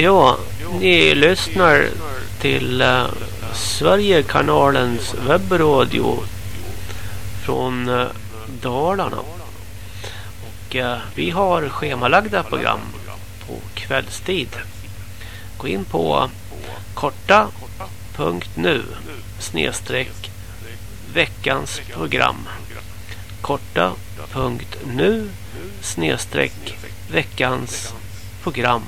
Ja, ni lyssnar till uh, Sverigekanalens webbradio från uh, Dalarna. Och uh, vi har schemalagda program på kvällstid. Gå in på korta.nu snedstreck veckans program. Korta.nu snedstreck veckans program